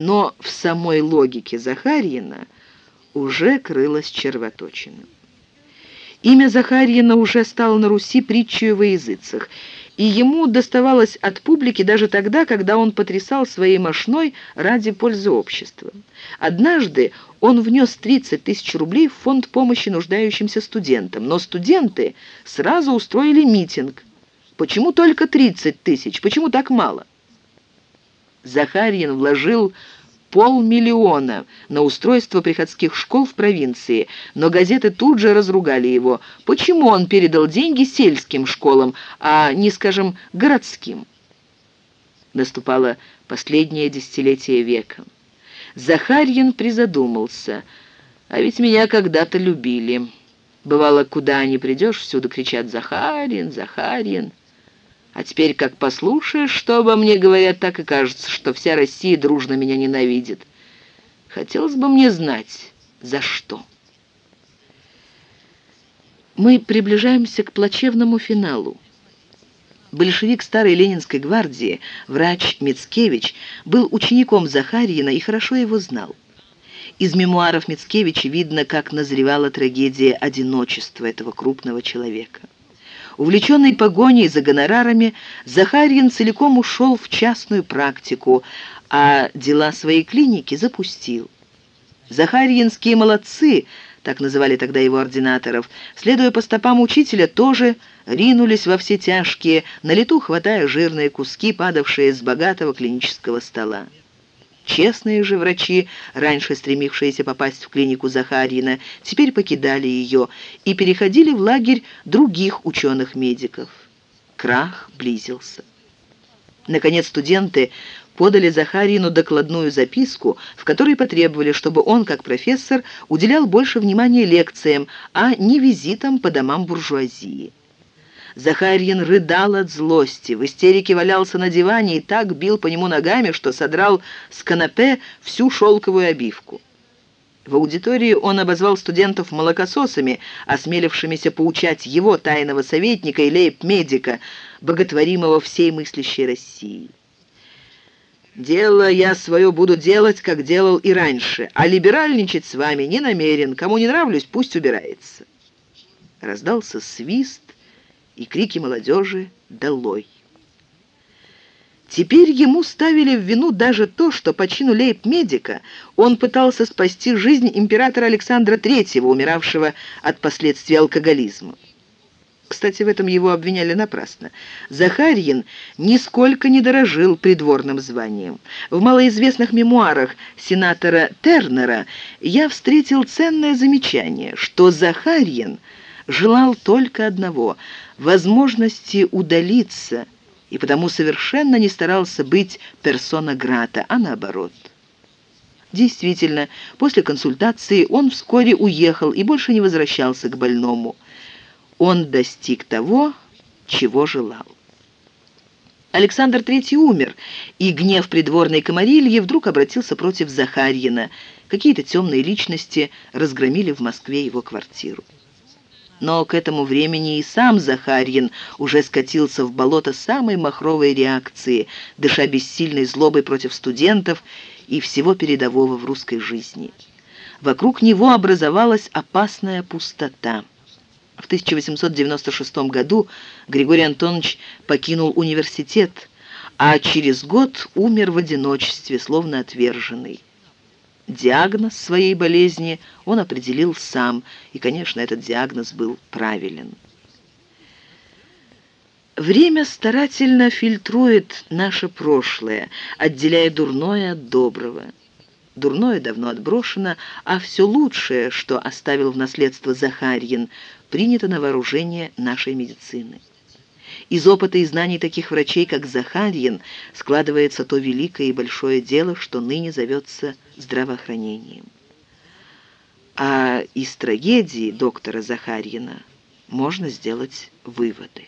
Но в самой логике Захарьина уже крылась червоточина. Имя Захарьина уже стало на Руси притчей во языцах, и ему доставалось от публики даже тогда, когда он потрясал своей мошной ради пользы общества. Однажды он внес 30 тысяч рублей в фонд помощи нуждающимся студентам, но студенты сразу устроили митинг. Почему только 30 тысяч? Почему так мало? Захарьин вложил полмиллиона на устройство приходских школ в провинции, но газеты тут же разругали его. Почему он передал деньги сельским школам, а не, скажем, городским? Наступало последнее десятилетие века. Захарьин призадумался. «А ведь меня когда-то любили. Бывало, куда ни придешь, всюду кричат «Захарин, Захарин». А теперь, как послушаешь, что обо мне говорят, так и кажется, что вся Россия дружно меня ненавидит. Хотелось бы мне знать, за что. Мы приближаемся к плачевному финалу. Большевик старой Ленинской гвардии, врач Мицкевич, был учеником Захарьина и хорошо его знал. Из мемуаров Мицкевича видно, как назревала трагедия одиночества этого крупного человека. Увлеченный погоней за гонорарами, Захарьин целиком ушел в частную практику, а дела своей клиники запустил. Захарьинские молодцы, так называли тогда его ординаторов, следуя по стопам учителя, тоже ринулись во все тяжкие, на лету хватая жирные куски, падавшие с богатого клинического стола. Честные же врачи, раньше стремившиеся попасть в клинику Захарьина, теперь покидали ее и переходили в лагерь других ученых-медиков. Крах близился. Наконец студенты подали Захарину докладную записку, в которой потребовали, чтобы он, как профессор, уделял больше внимания лекциям, а не визитам по домам буржуазии. Захарьин рыдал от злости, в истерике валялся на диване и так бил по нему ногами, что содрал с канапе всю шелковую обивку. В аудитории он обозвал студентов молокососами, осмелившимися поучать его, тайного советника и лейб-медика, боготворимого всей мыслящей России. «Дело я свое буду делать, как делал и раньше, а либеральничать с вами не намерен. Кому не нравлюсь, пусть убирается». Раздался свист, и крики молодежи «Долой!». Теперь ему ставили в вину даже то, что по чину лейб-медика он пытался спасти жизнь императора Александра III, умиравшего от последствий алкоголизма. Кстати, в этом его обвиняли напрасно. Захарьин нисколько не дорожил придворным званием. В малоизвестных мемуарах сенатора Тернера я встретил ценное замечание, что Захарьин желал только одного — возможности удалиться, и потому совершенно не старался быть персона грата, а наоборот. Действительно, после консультации он вскоре уехал и больше не возвращался к больному. Он достиг того, чего желал. Александр III умер, и гнев придворной комарильи вдруг обратился против Захарьина. Какие-то темные личности разгромили в Москве его квартиру. Но к этому времени и сам Захарьин уже скатился в болото самой махровой реакции, дыша бессильной злобой против студентов и всего передового в русской жизни. Вокруг него образовалась опасная пустота. В 1896 году Григорий Антонович покинул университет, а через год умер в одиночестве, словно отверженный. Диагноз своей болезни он определил сам, и, конечно, этот диагноз был правилен. Время старательно фильтрует наше прошлое, отделяя дурное от доброго. Дурное давно отброшено, а все лучшее, что оставил в наследство Захарьин, принято на вооружение нашей медицины. Из опыта и знаний таких врачей, как Захарьин, складывается то великое и большое дело, что ныне зовется здравоохранением. А из трагедии доктора Захарьина можно сделать выводы.